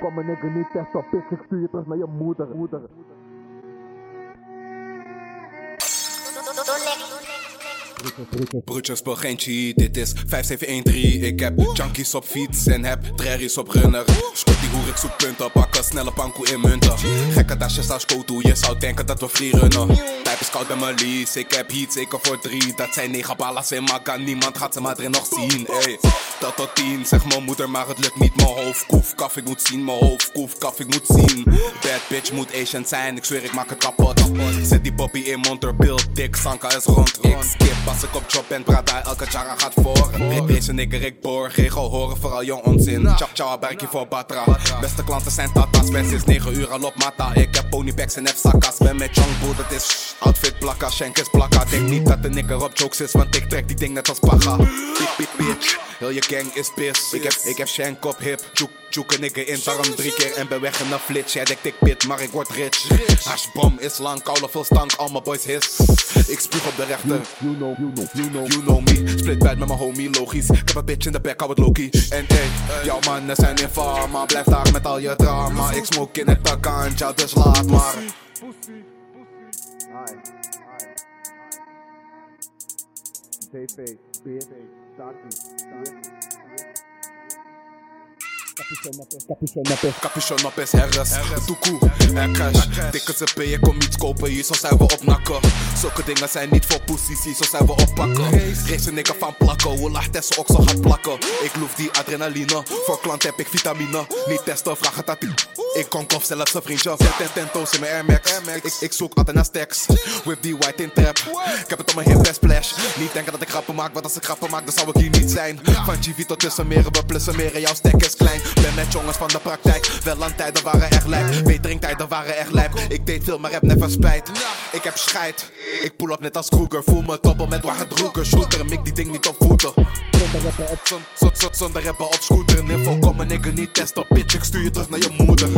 Kom mijn nigga niet testen, bitch, ik stuur je terug naar je moeder. moeder. Broertjes, cheat, dit is 5713 Ik heb junkies op fiets en heb trairies op runner. Schot die hoer, ik zoek punten, pakken snelle pankoe in munten Gekke dasjes als toe, je zou denken dat we free Type is koud bij mijn lease, ik heb heat zeker voor drie. Dat zijn negen ballas in Maga, niemand. Gaat ze maar erin nog zien ey. Dat tot tien, zeg mijn moeder, maar het lukt niet. Mijn hoofd koef, kaf, ik moet zien, mijn hoofd koef, kaf, ik moet zien. Bad bitch moet Asian zijn, ik zweer ik maak het kapot. Zet die poppy in monterpil, dik, Sanka is rond Ik skip als ik op job ben, Prada, elke chara gaat voor. Deze nigger ik boor, Gego horen vooral jong onzin. Chap chow, berkje voor Batra. Beste klanten zijn tatas, ben sinds 9 uur al op mata. Ik heb ponypacks en F-sakkas, ben met Jongboel, dat is Outfit plakka, Schenk is plakka Denk niet dat de nigger op jokes is, want ik trek die ding net als paga Piep, bitch, heel je gang is pis Ik heb, ik heb Schenk op hip, joek, joek een nigger in Daarom drie keer en ben weg in een flits Jij denkt ik pit, maar ik word rich Hashbom is lang, koude veel stank, al mijn boys his Ik spuug op de rechter You know, you know, you know. You know me, split bad met mijn homie, logisch. Ik heb een bitch in de back, hou het Loki. En ey, jouw mannen zijn in fama. Blijf daar met al je drama. Ik smoke in het takantja, dus laat maar. I, J-Face, bitch, Shotty, Shotty, Capuchon op is herres, doekoe en cash. Dikke CP, ik kom iets kopen, hier zo zijn we op nakken. Zulke dingen zijn niet voor hier zo zijn we op pakken. Race nigga van plakken, hoe laat testen ook zo gaat plakken. Ik loef die adrenaline, voor klant heb ik vitamine. Niet testen, vraag het aan. Ik kom kof zelfs een vriendje, zet ten tento's in mijn Air Max. Ik, zoek altijd naar stacks, whip die white in trap. Ik heb het op mijn hip en splash. Niet denken dat ik grappen maak, want als ik grappen maak, dan zou ik hier niet zijn. Van GV tot tussen meren, we plussen meren, jouw stack is klein. Ben met jongens van de praktijk, wel aan tijden waren echt lijp. Beteringtijden waren echt lijp. Ik deed veel, maar heb never spijt. Ik heb scheid. Ik pull op net als Kruger, voel me toppel met waar het roeker. Shooter, mik die ding niet op voeten. Zon- zon- zon- Zonder rappen op scooter, info kom een nigga niet testen. Bitch, ik stuur je terug naar je moeder.